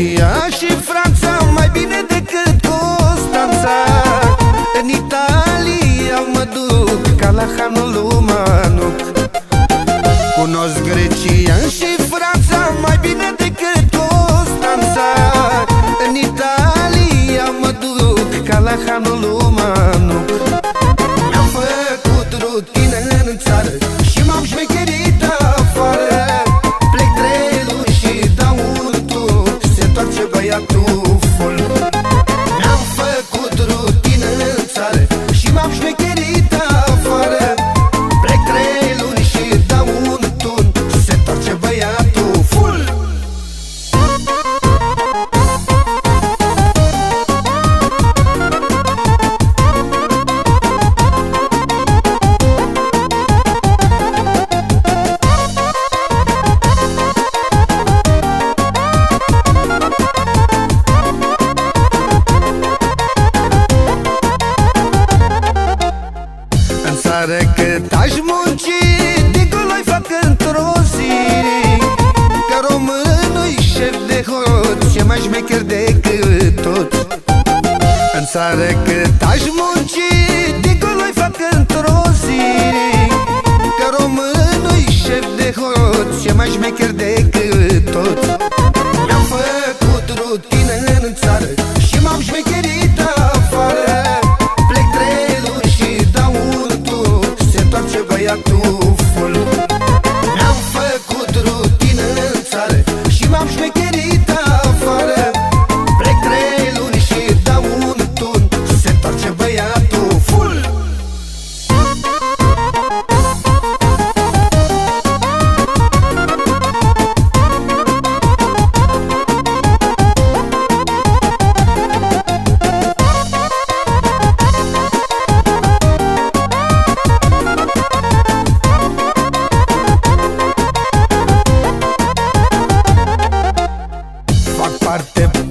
Grecia și Franța Mai bine decât Constanța. În Italia mă duc Ca la hanul lui Manuc Cunosc Grecia și Franța Mai bine decât Constanța. În Italia mă duc Ca la hanul lui cât aș munci Dincolo-i fac într-o zi. Că românul șef de hoț Ce mai șmecher decât tot În țară cât aș munci Dincolo-i fac într-o zi. Că românul șef de hoț Ce mai șmecher decât tot Mi-am făcut rutină în țară Și m-am șmecherit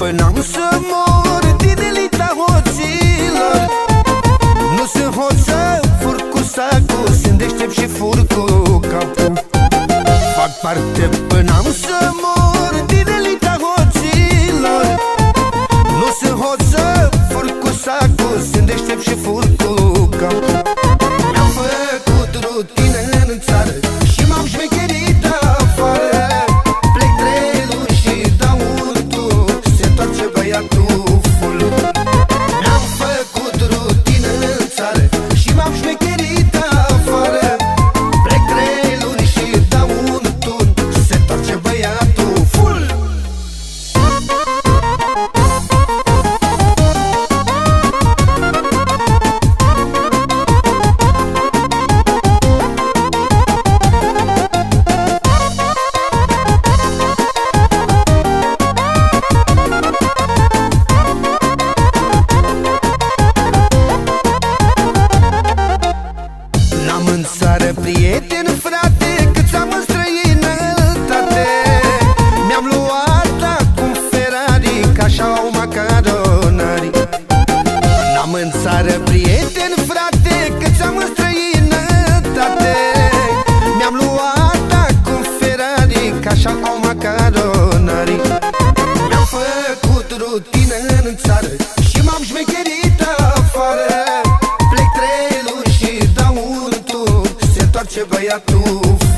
până am să mor Din elita hoților Nu sunt hoță, fur cu sacul Sunt deștept și fur cu capul. Fac parte până am să mor Din elita hoților Nu sunt hoță, fur cu sacul Sunt deștept și fur cu capul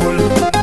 beautiful.